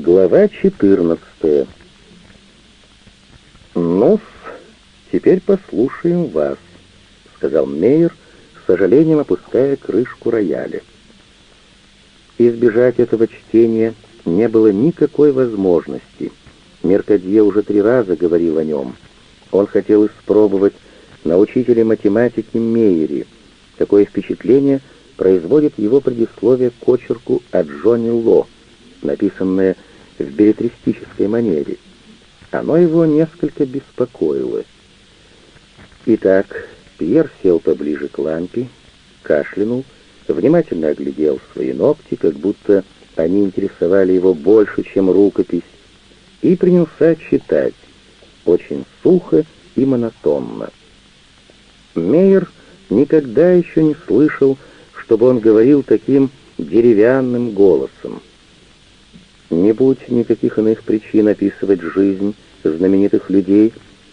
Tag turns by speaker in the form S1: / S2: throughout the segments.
S1: Глава 14 ну теперь послушаем вас», — сказал Мейер, с сожалением опуская крышку рояля. Избежать этого чтения не было никакой возможности. Меркадье уже три раза говорил о нем. Он хотел испробовать на учителе математики Мейере. Такое впечатление производит его предисловие к очерку о Джоне Ло, написанное в билетристической манере. Оно его несколько беспокоило. Итак, Пьер сел поближе к лампе, кашлянул, внимательно оглядел свои ногти, как будто они интересовали его больше, чем рукопись, и принялся читать, очень сухо и монотонно. Мейер никогда еще не слышал, чтобы он говорил таким деревянным голосом. Не будь никаких иных причин описывать жизнь знаменитых людей,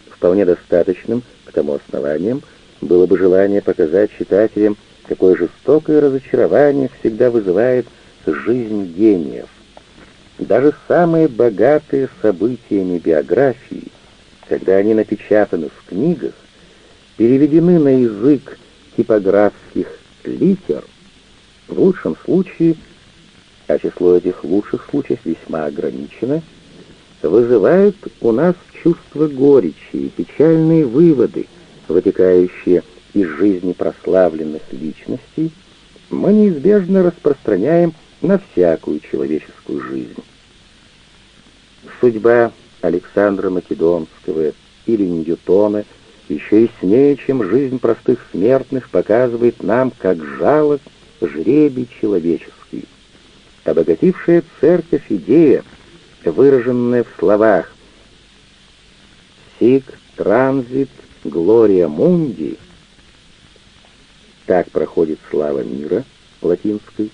S1: вполне достаточным к тому основаниям было бы желание показать читателям, какое жестокое разочарование всегда вызывает жизнь гениев. Даже самые богатые событиями биографии, когда они напечатаны в книгах, переведены на язык типографских литер, в лучшем случае – а число этих лучших случаев весьма ограничено, вызывают у нас чувство горечи и печальные выводы, вытекающие из жизни прославленных личностей, мы неизбежно распространяем на всякую человеческую жизнь. Судьба Александра Македонского или Ньютона еще яснее, чем жизнь простых смертных, показывает нам, как жалок жребий человеческий обогатившая церковь идея, выраженная в словах «Сик транзит глория мунди», так проходит слава мира, латинской,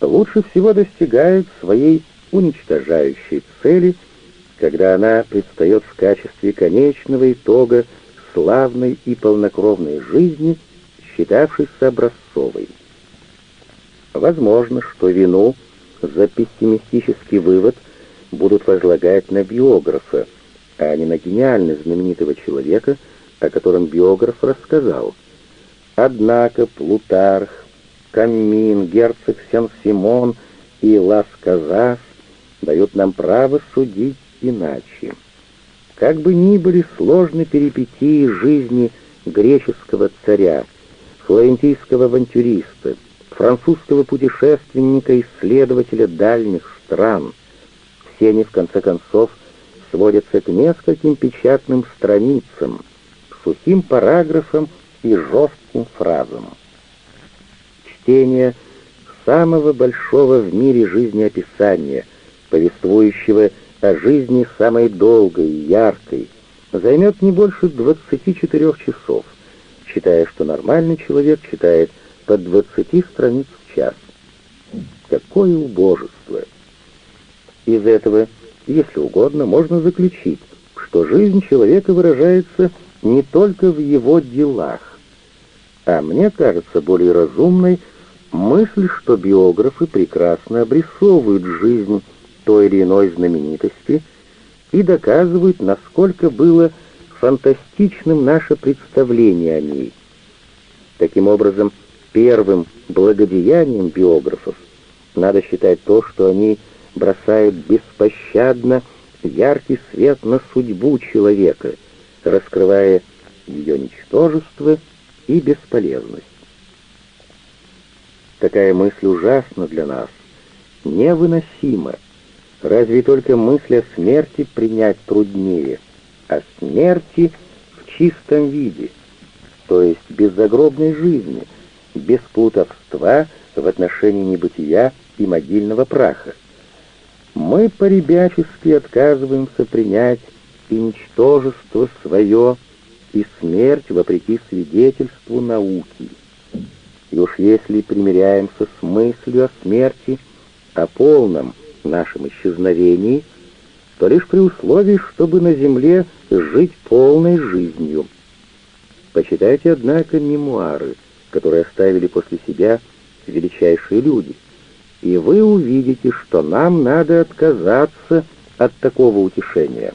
S1: лучше всего достигает своей уничтожающей цели, когда она предстает в качестве конечного итога славной и полнокровной жизни, считавшейся образцовой. Возможно, что вину за пессимистический вывод будут возлагать на биографа, а не на гениально знаменитого человека, о котором биограф рассказал. Однако Плутарх, Камин, герцог Сен-Симон и Лас-Казас дают нам право судить иначе. Как бы ни были сложны перипетии жизни греческого царя, флорентийского авантюриста, французского путешественника-исследователя дальних стран. Все они, в конце концов, сводятся к нескольким печатным страницам, сухим параграфам и жестким фразам. Чтение самого большого в мире жизнеописания, повествующего о жизни самой долгой и яркой, займет не больше 24 часов, считая, что нормальный человек читает по двадцати страниц в час. Какое убожество! Из этого, если угодно, можно заключить, что жизнь человека выражается не только в его делах, а мне кажется более разумной мысль, что биографы прекрасно обрисовывают жизнь той или иной знаменитости и доказывают, насколько было фантастичным наше представление о ней. Таким образом, первым благодеянием биографов надо считать то, что они бросают беспощадно яркий свет на судьбу человека, раскрывая ее ничтожество и бесполезность. Такая мысль ужасна для нас, невыносима. Разве только мысль о смерти принять труднее, о смерти в чистом виде, то есть без загробной жизни — без плутовства в отношении небытия и могильного праха. Мы по-ребячески отказываемся принять и ничтожество свое, и смерть вопреки свидетельству науки. И уж если примиряемся с мыслью о смерти, о полном нашем исчезновении, то лишь при условии, чтобы на земле жить полной жизнью. Почитайте, однако, мемуары — которые оставили после себя величайшие люди. и вы увидите, что нам надо отказаться от такого утешения.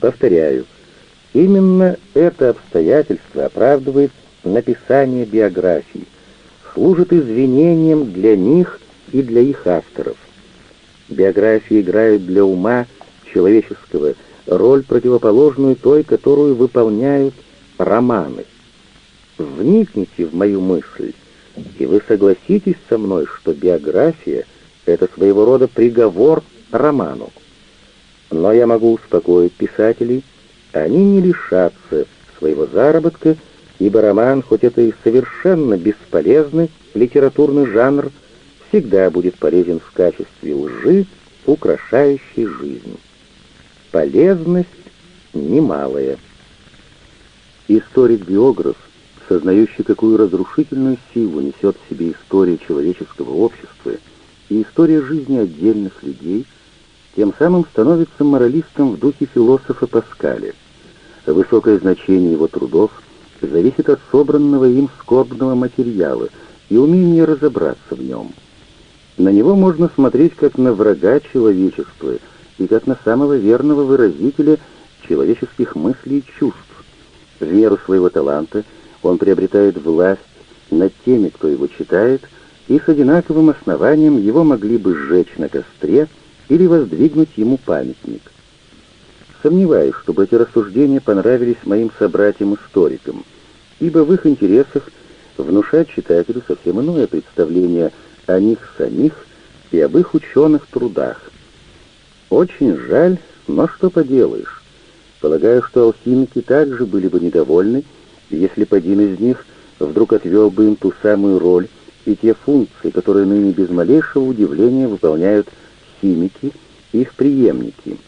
S1: Повторяю, именно это обстоятельство оправдывает написание биографий, служит извинением для них и для их авторов. Биографии играют для ума человеческого роль, противоположную той, которую выполняют романы. Вникните в мою мысль, и вы согласитесь со мной, что биография — это своего рода приговор роману. Но я могу успокоить писателей, они не лишатся своего заработка, ибо роман, хоть это и совершенно бесполезный литературный жанр, всегда будет полезен в качестве лжи, украшающей жизнь. Полезность немалая. Историк-биограф, сознающий, какую разрушительную силу несет в себе история человеческого общества и история жизни отдельных людей, тем самым становится моралистом в духе философа Паскаля. Высокое значение его трудов зависит от собранного им скорбного материала и умения разобраться в нем. На него можно смотреть как на врага человечества и как на самого верного выразителя человеческих мыслей и чувств. В меру своего таланта он приобретает власть над теми, кто его читает, и с одинаковым основанием его могли бы сжечь на костре или воздвигнуть ему памятник. Сомневаюсь, чтобы эти рассуждения понравились моим собратьям-историкам, ибо в их интересах внушать читателю совсем иное представление о них самих и об их ученых трудах. Очень жаль, но что поделаешь. Полагаю, что алхимики также были бы недовольны, если бы один из них вдруг отвел бы им ту самую роль и те функции, которые ныне без малейшего удивления выполняют химики и их преемники.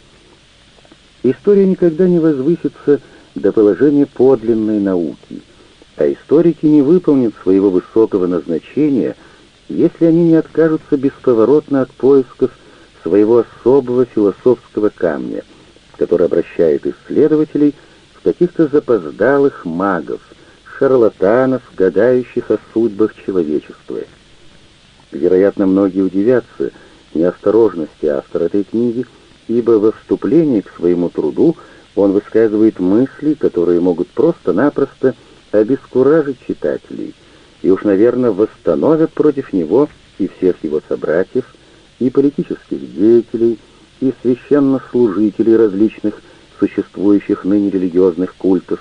S1: История никогда не возвысится до положения подлинной науки, а историки не выполнят своего высокого назначения, если они не откажутся бесповоротно от поисков своего особого философского камня, который обращает исследователей в каких-то запоздалых магов, шарлатанов, гадающих о судьбах человечества. Вероятно, многие удивятся — неосторожности автора этой книги, ибо во вступлении к своему труду он высказывает мысли, которые могут просто-напросто обескуражить читателей, и уж, наверное, восстановят против него и всех его собратьев, и политических деятелей, и священнослужителей различных существующих ныне религиозных культов,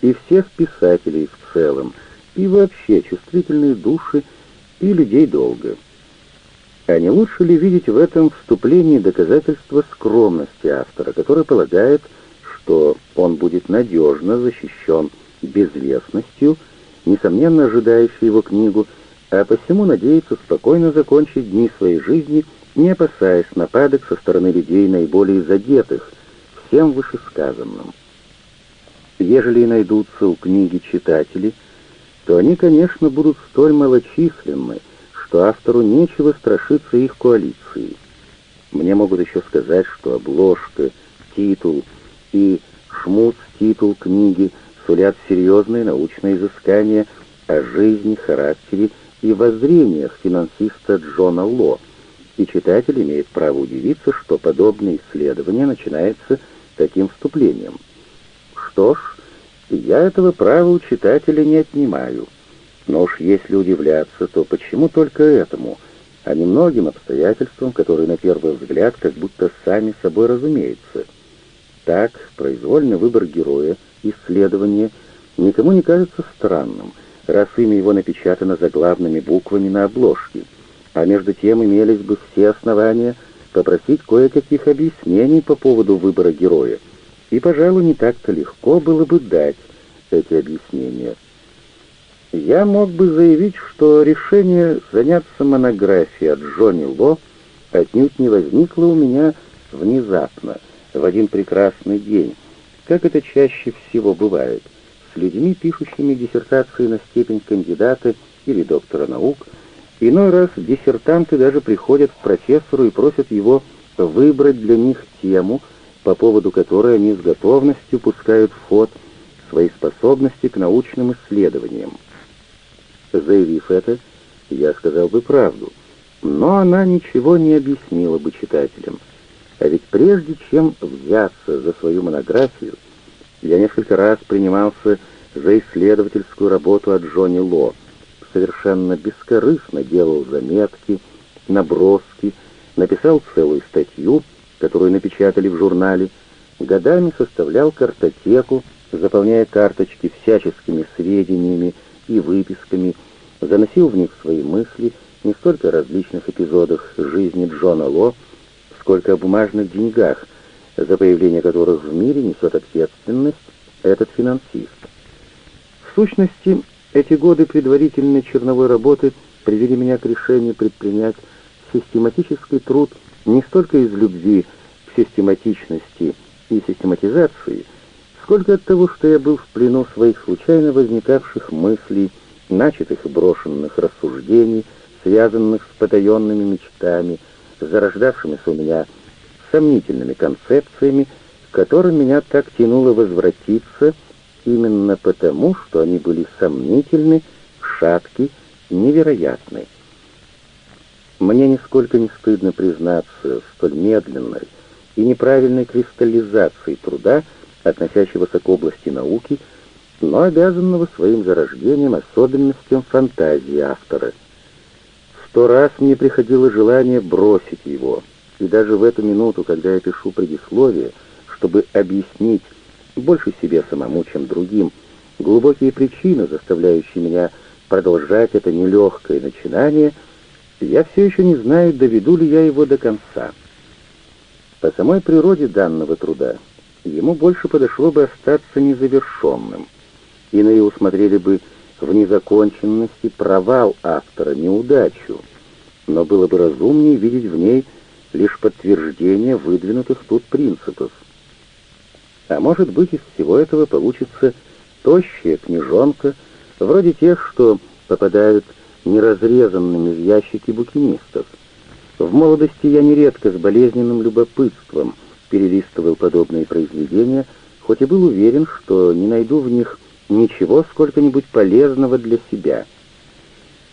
S1: и всех писателей в целом, и вообще чувствительные души и людей долга. А не лучше ли видеть в этом вступлении доказательство скромности автора, который полагает, что он будет надежно защищен безвестностью, несомненно ожидающей его книгу, а посему надеется спокойно закончить дни своей жизни, не опасаясь нападок со стороны людей наиболее задетых всем вышесказанным. Ежели и найдутся у книги читатели, то они, конечно, будут столь малочисленны, что автору нечего страшиться их коалиции. Мне могут еще сказать, что обложка, титул и шмуц-титул книги сулят серьезные научные изыскания о жизни, характере и воззрениях финансиста Джона Ло, и читатель имеет право удивиться, что подобное исследование таким вступлением. Что ж, я этого права у читателя не отнимаю. Но уж если удивляться, то почему только этому, а не многим обстоятельствам, которые на первый взгляд как будто сами собой разумеются? Так, произвольный выбор героя, исследование, никому не кажется странным, раз имя его напечатано заглавными буквами на обложке, а между тем имелись бы все основания попросить кое-каких объяснений по поводу выбора героя, и, пожалуй, не так-то легко было бы дать эти объяснения. Я мог бы заявить, что решение заняться монографией от Джонни Ло отнюдь не возникло у меня внезапно, в один прекрасный день, как это чаще всего бывает, с людьми, пишущими диссертации на степень кандидата или доктора наук. Иной раз диссертанты даже приходят к профессору и просят его выбрать для них тему, по поводу которой они с готовностью пускают в ход свои способности к научным исследованиям. Заявив это, я сказал бы правду. но она ничего не объяснила бы читателям. А ведь прежде чем взяться за свою монографию, я несколько раз принимался за исследовательскую работу от Джонни Ло, совершенно бескорыстно делал заметки, наброски, написал целую статью, которую напечатали в журнале, годами составлял картотеку, заполняя карточки всяческими сведениями и выписками, заносил в них свои мысли не столько о различных эпизодах жизни Джона Ло, сколько о бумажных деньгах, за появление которых в мире несет ответственность этот финансист. В сущности, эти годы предварительной черновой работы привели меня к решению предпринять систематический труд не столько из любви к систематичности и систематизации, сколько от того, что я был в плену своих случайно возникавших мыслей, начатых и брошенных рассуждений, связанных с потаенными мечтами, зарождавшимися у меня сомнительными концепциями, к которым меня так тянуло возвратиться именно потому, что они были сомнительны, шатки, невероятны. Мне нисколько не стыдно признаться в столь медленной и неправильной кристаллизации труда, относящегося к области науки, но обязанного своим зарождением особенностям фантазии автора. Сто раз мне приходило желание бросить его, и даже в эту минуту, когда я пишу предисловие, чтобы объяснить больше себе самому, чем другим, глубокие причины, заставляющие меня продолжать это нелегкое начинание, я все еще не знаю, доведу ли я его до конца. По самой природе данного труда ему больше подошло бы остаться незавершенным. Иные усмотрели бы в незаконченности провал автора, неудачу, но было бы разумнее видеть в ней лишь подтверждение выдвинутых тут принципов. А может быть, из всего этого получится тощая книжонка, вроде тех, что попадают неразрезанными в ящики букинистов. В молодости я нередко с болезненным любопытством перелистывал подобные произведения, хоть и был уверен, что не найду в них ничего сколько-нибудь полезного для себя.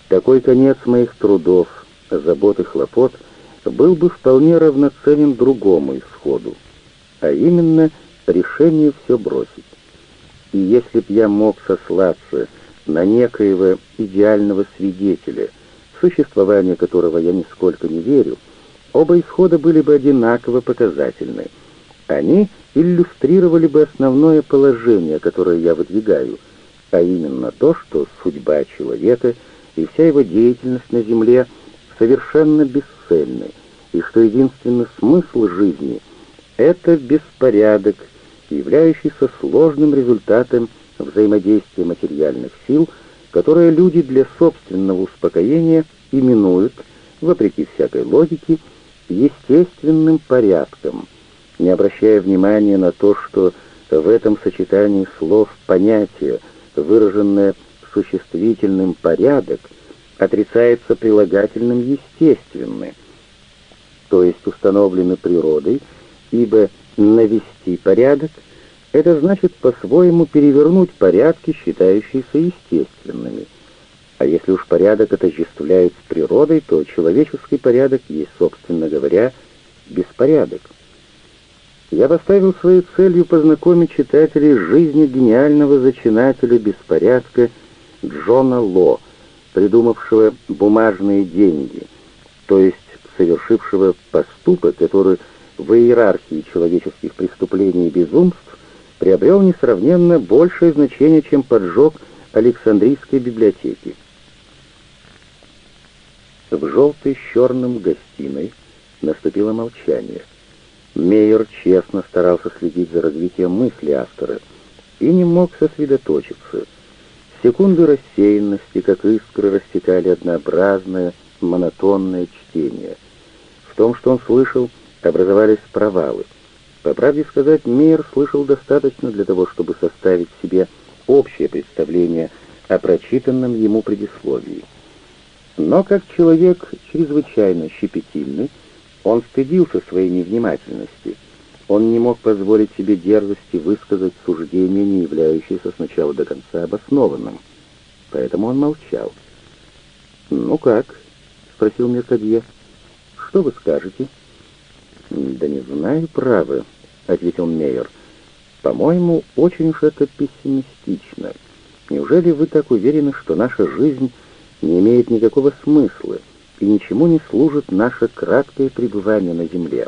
S1: Такой конец моих трудов, забот и хлопот — был бы вполне равноценен другому исходу, а именно решению все бросить. И если б я мог сослаться на некоего идеального свидетеля, в существование которого я нисколько не верю, оба исхода были бы одинаково показательны. Они иллюстрировали бы основное положение, которое я выдвигаю, а именно то, что судьба человека и вся его деятельность на Земле совершенно бесцельны, и что единственный смысл жизни — это беспорядок, являющийся сложным результатом взаимодействия материальных сил, которые люди для собственного успокоения именуют, вопреки всякой логике, естественным порядком, не обращая внимания на то, что в этом сочетании слов понятие, выраженное существительным «порядок», отрицается прилагательным «естественный», то есть установлены природой, ибо навести порядок — это значит по-своему перевернуть порядки, считающиеся естественными. А если уж порядок отождествляют с природой, то человеческий порядок есть, собственно говоря, беспорядок. Я поставил своей целью познакомить читателей с жизнью гениального зачинателя беспорядка Джона Ло, придумавшего бумажные деньги, то есть совершившего поступок, который в иерархии человеческих преступлений и безумств приобрел несравненно большее значение, чем поджог Александрийской библиотеки. В желтой с черным гостиной наступило молчание. Мейер честно старался следить за развитием мысли автора и не мог сосредоточиться. Секунды рассеянности, как искры, растекали однообразное, монотонное чтение — том, что он слышал, образовались провалы. По правде сказать, Мейер слышал достаточно для того, чтобы составить себе общее представление о прочитанном ему предисловии. Но как человек чрезвычайно щепетильный, он стыдился своей невнимательности. Он не мог позволить себе дерзости высказать суждение, не являющееся сначала до конца обоснованным. Поэтому он молчал. «Ну как?» — спросил Меркадье. «Что вы скажете?» «Да не знаю, право», — ответил Мейер. «По-моему, очень уж это пессимистично. Неужели вы так уверены, что наша жизнь не имеет никакого смысла и ничему не служит наше краткое пребывание на земле?»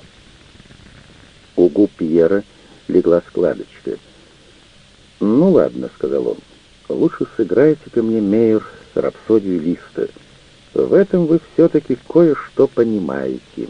S1: У губ Пьера легла складочка. «Ну ладно», — сказал он, — «лучше сыграйте-ка мне, Мейер, рапсодию Листа. В этом вы все-таки кое-что понимаете».